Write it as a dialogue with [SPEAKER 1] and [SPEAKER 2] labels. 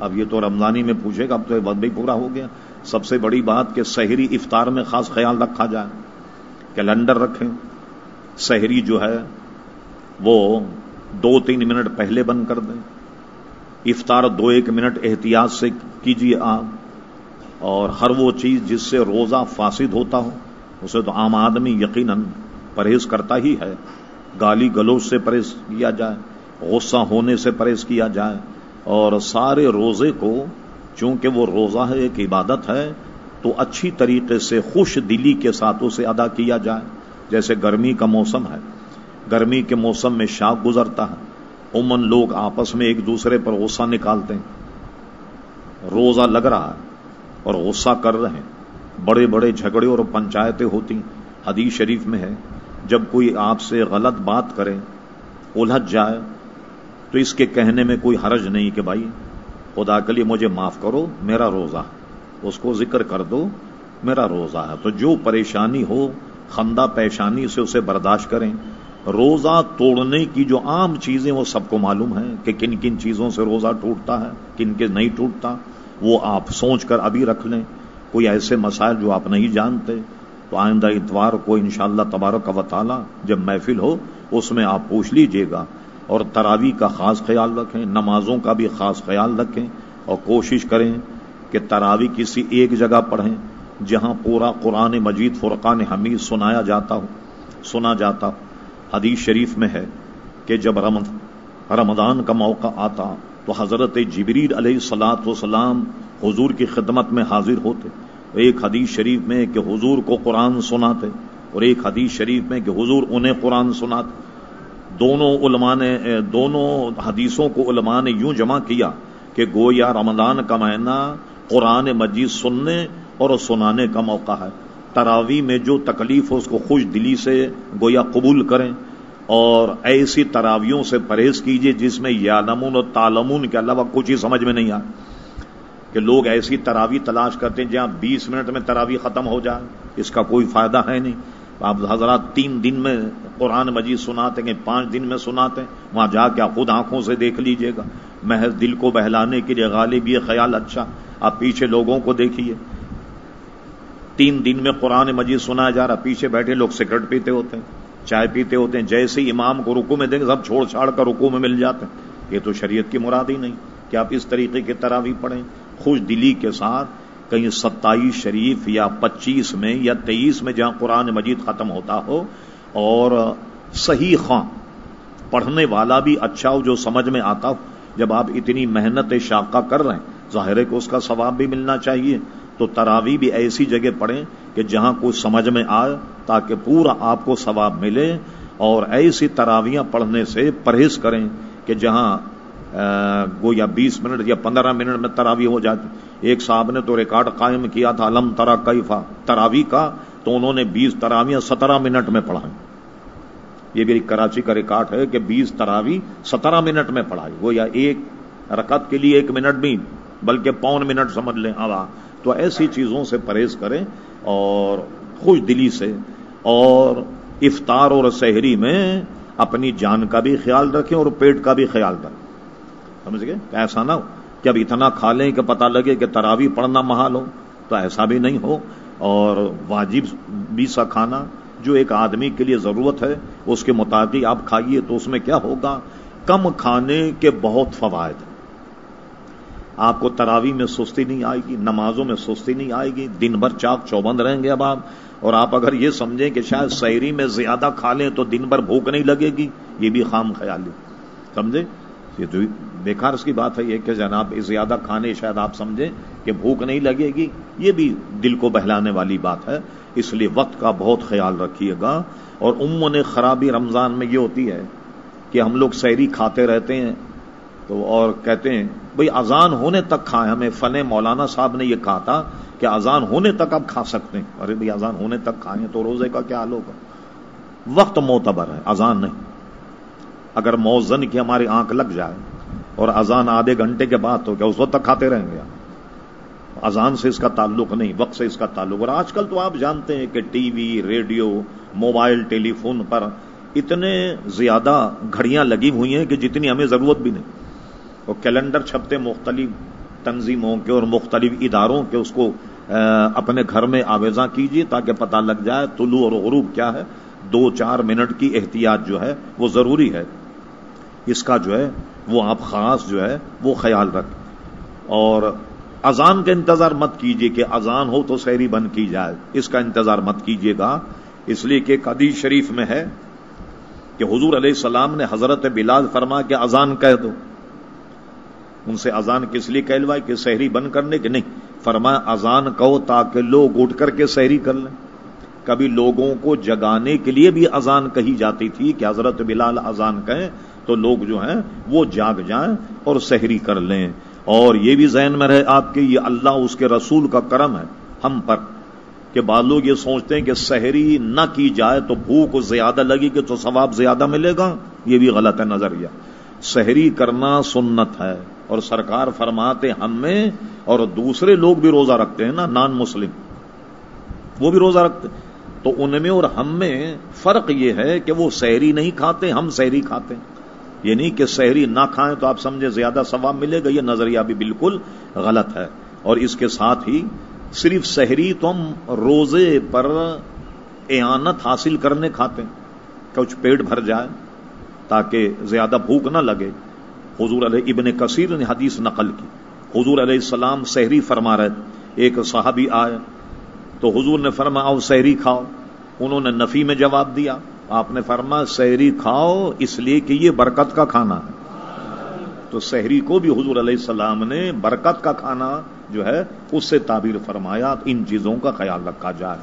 [SPEAKER 1] اب یہ تو رمضانی میں پوچھے گا، اب تو یہ وقت بھی پورا ہو گیا۔ سب سے بڑی بات کہ سحری افطار میں خاص خیال رکھا جائے، کیلنڈر رکھیں۔ سحری جو ہے، وہ دو تین منٹ پہلے بند کر دیں۔ افطار دو ایک منٹ احتیاط سے کیجیے آپ۔ اور ہر وہ چیز جس سے روزہ فاسد ہوتا ہو، اسے تو عام آدمی یقیناً پرہیز کرتا ہی ہے۔ گالی گلوچ سے پرہیز کیا جائے، غصہ ہونے سے پرہیز کیا جائے۔ اور سارے روزے کو چونکہ وہ روزہ ہے، ایک عبادت ہے، تو اچھی طریقے سے خوش دلی کے ساتھ اسے ادا کیا جائے۔ جیسے گرمی کا موسم ہے۔ گرمی کے موسم میں شاخ گزرتا ہے۔ عموماً لوگ آپس میں ایک دوسرے پر غصہ نکالتے ہیں۔ روزہ لگ رہا ہے اور غصہ کر رہے ہیں۔ بڑے بڑے جھگڑے اور پنچایتیں ہوتی حدیث شریف میں ہے، جب کوئی آپ سے غلط بات کرے، الجھ جائے تو اس کے کہنے میں کوئی حرج نہیں کہ بھائی، خدا کے لیے مجھے معاف کرو، میرا روزہ، اس کو ذکر کر دو، میرا روزہ ہے۔ تو جو پریشانی ہو، خندہ پیشانی سے اسے برداشت کریں۔ روزہ توڑنے کی جو عام چیزیں، وہ سب کو معلوم ہے کہ کن کن چیزوں سے روزہ ٹوٹتا ہے، کن کے نہیں ٹوٹتا، وہ آپ سوچ کر ابھی رکھ لیں۔ کوئی ایسے مسائل جو آپ نہیں جانتے۔ تو آئندہ اتوار کو انشاءاللہ تبارک و تعالی جب محفل ہو، اس میں آپ پوچھ لیجیے گا اور تراوی کا خاص خیال رکھیں، نمازوں کا بھی خاص خیال رکھیں اور کوشش کریں کہ تراوی کسی ایک جگہ پڑھیں جہاں پورا قرآن مجید فرقان حمید سنایا جاتا ہو، سنا جاتا ہو۔ حدیث شریف میں ہے کہ جب رمضان کا موقع آتا تو حضرت جبریل علیہ سلاۃ وسلام حضور کی خدمت میں حاضر ہوتے۔ ایک حدیث شریف میں کہ حضور کو قرآن سناتے اور ایک حدیث شریف میں کہ حضور انہیں قرآن سناتے۔ دونوں علماء نے دونوں حدیثوں کو علماء نے یوں جمع کیا کہ گویا رمضان کا مہینہ قرآن مجید سننے اور سنانے کا موقع ہے۔ تراوی میں جو تکلیف ہو، اس کو خوش دلی سے گویا قبول کریں اور ایسی تراویوں سے پرہیز کیجیے جس میں یا نمون اور تالمون کے علاوہ کچھ ہی سمجھ میں نہیں آئے کہ لوگ ایسی تراوی تلاش کرتے ہیں جہاں بیس منٹ میں تراوی ختم ہو جائے، اس کا کوئی فائدہ ہے نہیں۔ آپ حضرات تین دن میں قرآن مجید سناتے ہیں، پانچ دن میں سناتے ہیں، وہاں جا کے آپ خود آنکھوں سے دیکھ لیجیے گا۔ محض دل کو بہلانے کے لیے غالب یہ خیال اچھا۔ آپ پیچھے لوگوں کو دیکھیے۔ تین دن میں قرآن مجید سنایا جا رہا، پیچھے بیٹھے لوگ سگریٹ پیتے ہوتے ہیں، چائے پیتے ہوتے ہیں۔ جیسے ہی امام کو رکو میں دیں گے سب چھوڑ چھاڑ کر رکو میں مل جاتے ہیں۔ یہ تو شریعت کی مراد ہی نہیں۔ کہ آپ اس طریقے کی طرح بھی پڑھیں، خوش دلی کے ساتھ کہیں ستائیس شریف یا پچیس میں یا تیئیس میں جہاں قرآن مجید ختم ہوتا ہو اور صحیح خواں۔ پڑھنے والا بھی اچھا ہو جو سمجھ میں آتا ہو۔ جب آپ اتنی محنت شاقہ کر رہے ہیں، ظاہر ہے کہ اس کا ثواب بھی ملنا چاہیے۔ تو تراوی بھی ایسی جگہ پڑھیں کہ جہاں کوئی سمجھ میں آئے تاکہ پورا آپ کو ثواب ملے اور ایسی تراویاں پڑھنے سے پرہیز کریں کہ جہاں وہ یا بیس منٹ یا پندرہ منٹ میں تراوی ہو جاتی۔ ایک صاحب نے تو ریکارڈ قائم کیا تھا علم ترا کیفا تراوی کا، تو انہوں نے بیس تراویاں سترہ منٹ میں پڑھائی۔ یہ بھی کراچی کا ریکارڈ ہے کہ بیس تراوی سترہ منٹ میں پڑھائی۔ وہ یا ایک رکعت کے لیے ایک منٹ بھی بلکہ پون منٹ سمجھ لیں۔ ہوا تو ایسی چیزوں سے پرہیز کریں اور خوش دلی سے اور افطار اور سحری میں اپنی جان کا بھی خیال رکھیں اور پیٹ کا بھی خیال رکھیں۔ سمجھ گئے؟ ایسا نہ ہو۔ کہ اب اتنا کھا لیں کہ پتا لگے کہ تراوی پڑھنا محال ہو، تو ایسا بھی نہیں ہو۔ اور واجب بھی سا کھانا، جو ایک آدمی کے لیے ضرورت ہے، اس کے مطابق آپ کھائیے تو اس میں کیا ہوگا؟ کم کھانے کے بہت فوائد۔ آپ کو تراوی میں سستی نہیں آئے گی، نمازوں میں سستی نہیں آئے گی، دن بھر چاک چوبند رہیں گے اب آپ۔ اور آپ اگر یہ سمجھیں کہ شاید شہری میں زیادہ کھا لیں تو دن بھر بھوک نہیں لگے گی، یہ بھی خام خیالی سمجھے؟ یہ تو بیکار اس کی بات ہے یہ کہ جناب زیادہ کھانے شاید آپ سمجھیں کہ بھوک نہیں لگے گی، یہ بھی دل کو بہلانے والی بات ہے۔ اس لیے وقت کا بہت خیال رکھیے گا۔ اور عموماً خرابی رمضان میں یہ ہوتی ہے کہ ہم لوگ سیری کھاتے رہتے ہیں تو اور کہتے ہیں، بھئی اذان ہونے تک کھائیں۔ ہمیں فن مولانا صاحب نے یہ کہا تھا کہ اذان ہونے تک آپ کھا سکتے ہیں۔ ارے بھائی اذان ہونے تک کھائیں تو روزے کا کیا حال ہوگا؟ وقت معتبر ہے، اذان نہیں۔ اگر موزن کی ہماری آنکھ لگ جائے اور اذان آدھے گھنٹے کے بعد تو کیا اس وقت تک کھاتے رہیں گے اذان سے اس کا تعلق نہیں، وقت سے اس کا تعلق۔ اور آج کل تو آپ جانتے ہیں کہ T V, radio, mobile, telephone پر اتنے زیادہ گھڑیاں لگی ہوئی ہیں کہ جتنی ہمیں ضرورت بھی نہیں۔ اور کیلنڈر چھپتے مختلف تنظیموں کے اور مختلف اداروں کے اس کو اپنے گھر میں آویزاں کیجیے تاکہ پتہ لگ جائے طلوع اور غروب کیا ہے۔ دو چار منٹ کی احتیاط جو ہے وہ ضروری ہے۔ اس کا جو ہے، وہ آپ خاص جو ہے، وہ خیال رکھ۔ اور اذان کا انتظار مت کیجیے کہ اذان ہو تو سحری بند کی جائے۔ اس کا انتظار مت کیجیے گا۔ اس لیے کہ قدی شریف میں ہے کہ حضور علیہ السلام نے حضرت بلال فرما کہ اذان کہہ دو۔ ان سے اذان کس لیے کہلوائے کہ سحری بند کرنے کے نہیں۔ فرمایا، اذان کہو تاکہ لوگ اٹھ کر کے سحری کر لیں۔ کبھی لوگوں کو جگانے کے لیے بھی اذان کہی جاتی تھی کہ حضرت بلال اذان کہیں تو لوگ جو ہیں وہ جاگ جائیں اور سحری کر لیں۔ اور یہ بھی ذہن میں رہے آپ کے، یہ اللہ اس کے رسول کا کرم ہے ہم پر، کہ بعض لوگ یہ سوچتے ہیں کہ سحری نہ کی جائے تو بھوک زیادہ لگی کہ تو ثواب زیادہ ملے گا۔ یہ بھی غلط ہے نظریہ۔ سحری کرنا سنت ہے اور سرکار فرماتے ہم میں اور دوسرے لوگ بھی روزہ رکھتے ہیں نا، نان مسلم، وہ بھی روزہ رکھتے تو ان میں اور ہم میں فرق یہ ہے کہ وہ سحری نہیں کھاتے، ہم سحری کھاتے ہیں۔ یہ نہیں کہ سحری نہ کھائیں تو آپ سمجھے زیادہ ثواب ملے گا، یہ نظریہ بھی بالکل غلط ہے۔ اور اس کے ساتھ ہی صرف سحری تو ہم روزے پر اعانت حاصل کرنے کھاتے ہیں۔ کچھ پیٹ بھر جائے تاکہ زیادہ بھوک نہ لگے۔ حضور علیہ ابن کثیر نے حدیث نقل کی۔ حضور علیہ السلام سحری فرما رہے ایک صحابی آئے تو حضور نے فرما آؤ سحری کھاؤ۔ انہوں نے نفی میں جواب دیا، آپ نے فرما سحری کھاؤ، اس لیے کہ یہ برکت کا کھانا ہے۔ تو سحری کو بھی حضور علیہ السلام نے برکت کا کھانا جو ہے، اس سے تعبیر فرمایا، ان چیزوں کا خیال رکھا جائے۔